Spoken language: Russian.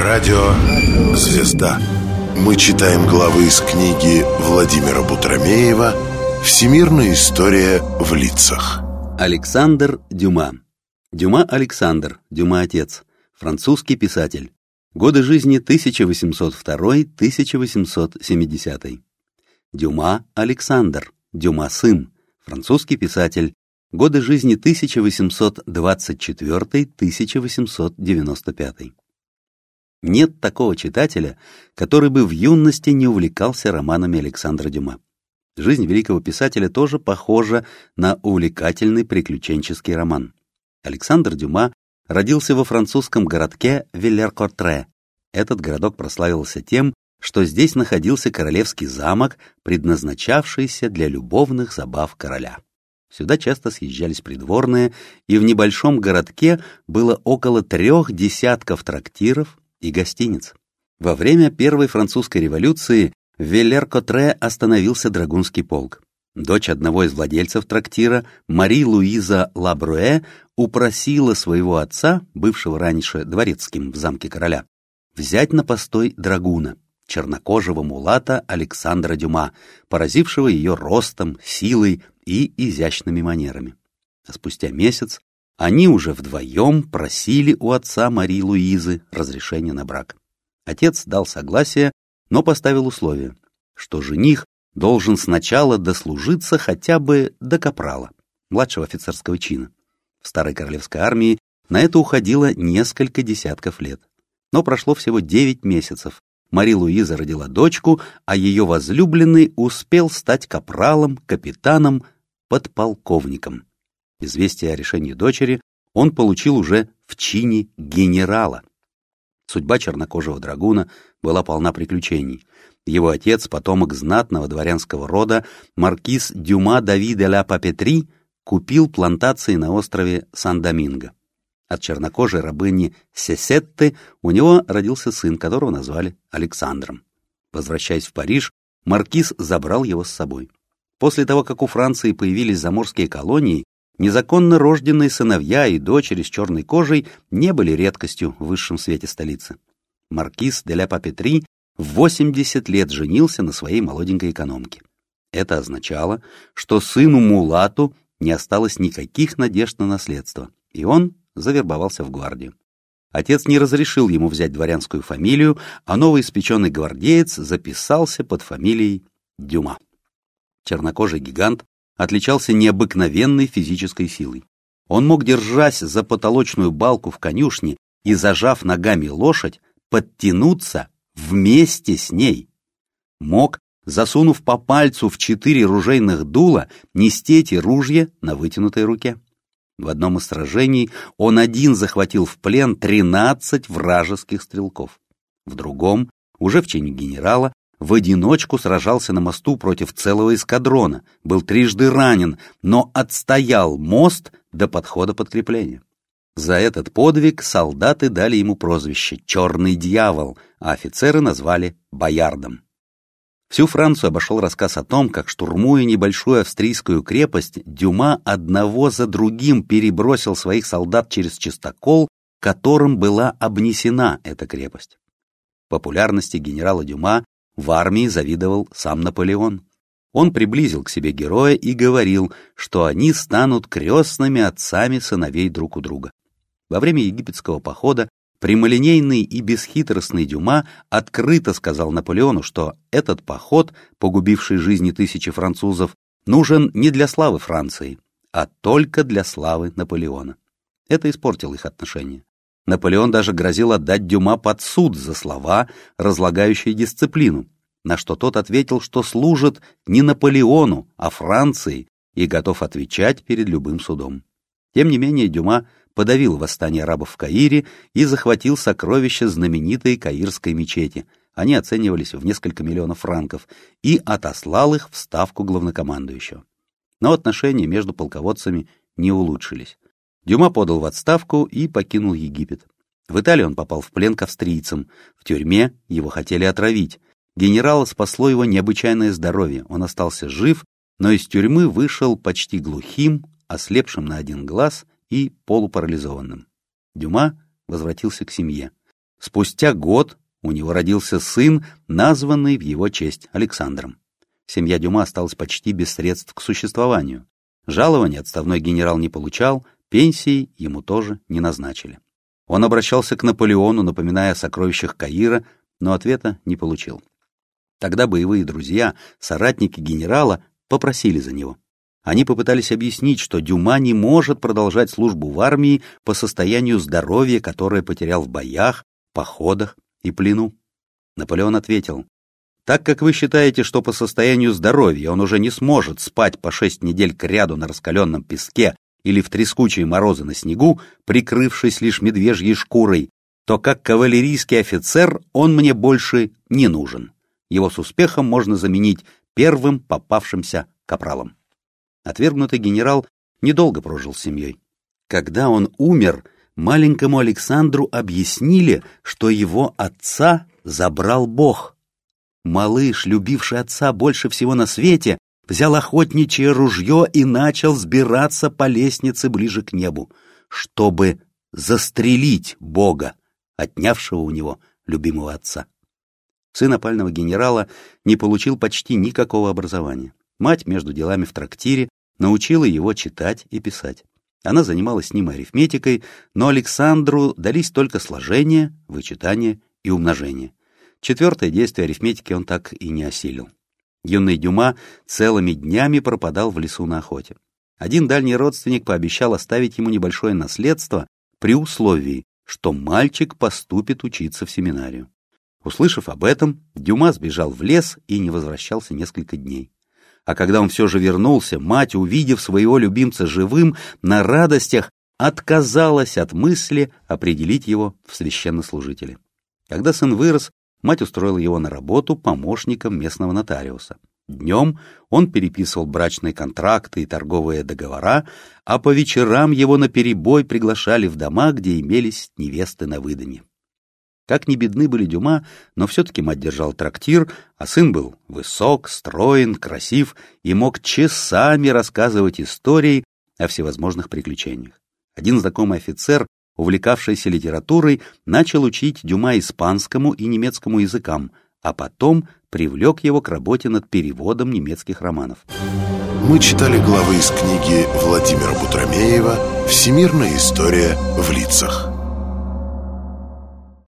Радио «Звезда». Мы читаем главы из книги Владимира Бутромеева «Всемирная история в лицах». Александр Дюма. Дюма Александр, Дюма отец, французский писатель. Годы жизни 1802-1870. Дюма Александр, Дюма сын, французский писатель. Годы жизни 1824-1895. Нет такого читателя, который бы в юности не увлекался романами Александра Дюма. Жизнь великого писателя тоже похожа на увлекательный приключенческий роман. Александр Дюма родился во французском городке Виллер-Котре. Этот городок прославился тем, что здесь находился королевский замок, предназначавшийся для любовных забав короля. Сюда часто съезжались придворные, и в небольшом городке было около трех десятков трактиров, и гостиниц. Во время Первой французской революции в Веллер-Котре остановился драгунский полк. Дочь одного из владельцев трактира, Мари-Луиза Лабруэ, упросила своего отца, бывшего раньше дворецким в замке короля, взять на постой драгуна, чернокожего мулата Александра Дюма, поразившего ее ростом, силой и изящными манерами. А спустя месяц они уже вдвоем просили у отца Марии Луизы разрешения на брак. Отец дал согласие, но поставил условие, что жених должен сначала дослужиться хотя бы до капрала, младшего офицерского чина. В старой королевской армии на это уходило несколько десятков лет. Но прошло всего девять месяцев. Мари Луиза родила дочку, а ее возлюбленный успел стать капралом, капитаном, подполковником. Известие о решении дочери он получил уже в чине генерала. Судьба чернокожего драгуна была полна приключений. Его отец, потомок знатного дворянского рода, маркиз Дюма Дави де ла Папетри, купил плантации на острове Сан-Доминго. От чернокожей рабыни Сесетты у него родился сын, которого назвали Александром. Возвращаясь в Париж, маркиз забрал его с собой. После того, как у Франции появились заморские колонии, Незаконно рожденные сыновья и дочери с черной кожей не были редкостью в высшем свете столицы. Маркиз де ля Папетри в 80 лет женился на своей молоденькой экономке. Это означало, что сыну Мулату не осталось никаких надежд на наследство, и он завербовался в гвардию. Отец не разрешил ему взять дворянскую фамилию, а новоиспеченный гвардеец записался под фамилией Дюма. Чернокожий гигант отличался необыкновенной физической силой. Он мог, держась за потолочную балку в конюшне и зажав ногами лошадь, подтянуться вместе с ней. Мог, засунув по пальцу в четыре ружейных дула, нести эти ружья на вытянутой руке. В одном из сражений он один захватил в плен тринадцать вражеских стрелков. В другом, уже в чине генерала, в одиночку сражался на мосту против целого эскадрона, был трижды ранен, но отстоял мост до подхода подкрепления. За этот подвиг солдаты дали ему прозвище «Черный дьявол», а офицеры назвали «Боярдом». Всю Францию обошел рассказ о том, как, штурмуя небольшую австрийскую крепость, Дюма одного за другим перебросил своих солдат через чистокол, которым была обнесена эта крепость. Популярности генерала Дюма в армии завидовал сам Наполеон. Он приблизил к себе героя и говорил, что они станут крестными отцами сыновей друг у друга. Во время египетского похода прямолинейный и бесхитростный Дюма открыто сказал Наполеону, что этот поход, погубивший жизни тысячи французов, нужен не для славы Франции, а только для славы Наполеона. Это испортило их отношения. Наполеон даже грозил отдать Дюма под суд за слова, разлагающие дисциплину, на что тот ответил, что служит не Наполеону, а Франции и готов отвечать перед любым судом. Тем не менее Дюма подавил восстание арабов в Каире и захватил сокровища знаменитой Каирской мечети. Они оценивались в несколько миллионов франков и отослал их в ставку главнокомандующего. Но отношения между полководцами не улучшились. Дюма подал в отставку и покинул Египет. В Италии он попал в плен к австрийцам. В тюрьме его хотели отравить. Генерала спасло его необычайное здоровье. Он остался жив, но из тюрьмы вышел почти глухим, ослепшим на один глаз и полупарализованным. Дюма возвратился к семье. Спустя год у него родился сын, названный в его честь Александром. Семья Дюма осталась почти без средств к существованию. Жалования отставной генерал не получал, пенсии ему тоже не назначили. Он обращался к Наполеону, напоминая о сокровищах Каира, но ответа не получил. Тогда боевые друзья, соратники генерала, попросили за него. Они попытались объяснить, что Дюма не может продолжать службу в армии по состоянию здоровья, которое потерял в боях, походах и плену. Наполеон ответил, «Так как вы считаете, что по состоянию здоровья он уже не сможет спать по шесть недель к ряду на раскаленном песке или в трескучие морозы на снегу, прикрывшись лишь медвежьей шкурой, то как кавалерийский офицер он мне больше не нужен. Его с успехом можно заменить первым попавшимся капралом. Отвергнутый генерал недолго прожил с семьей. Когда он умер, маленькому Александру объяснили, что его отца забрал Бог. Малыш, любивший отца больше всего на свете, взял охотничье ружье и начал сбираться по лестнице ближе к небу, чтобы застрелить Бога, отнявшего у него любимого отца. Сын опального генерала не получил почти никакого образования. Мать между делами в трактире научила его читать и писать. Она занималась с ним арифметикой, но Александру дались только сложение, вычитание и умножение. Четвертое действие арифметики он так и не осилил. Юный Дюма целыми днями пропадал в лесу на охоте. Один дальний родственник пообещал оставить ему небольшое наследство при условии, что мальчик поступит учиться в семинарию. Услышав об этом, Дюма сбежал в лес и не возвращался несколько дней. А когда он все же вернулся, мать, увидев своего любимца живым, на радостях отказалась от мысли определить его в священнослужители. Когда сын вырос, Мать устроила его на работу помощником местного нотариуса. Днем он переписывал брачные контракты и торговые договора, а по вечерам его наперебой приглашали в дома, где имелись невесты на выдане. Как ни бедны были Дюма, но все-таки мать держал трактир, а сын был высок, строен, красив и мог часами рассказывать истории о всевозможных приключениях. Один знакомый офицер увлекавшийся литературой, начал учить Дюма испанскому и немецкому языкам, а потом привлек его к работе над переводом немецких романов. Мы читали главы из книги Владимира Бутромеева «Всемирная история в лицах».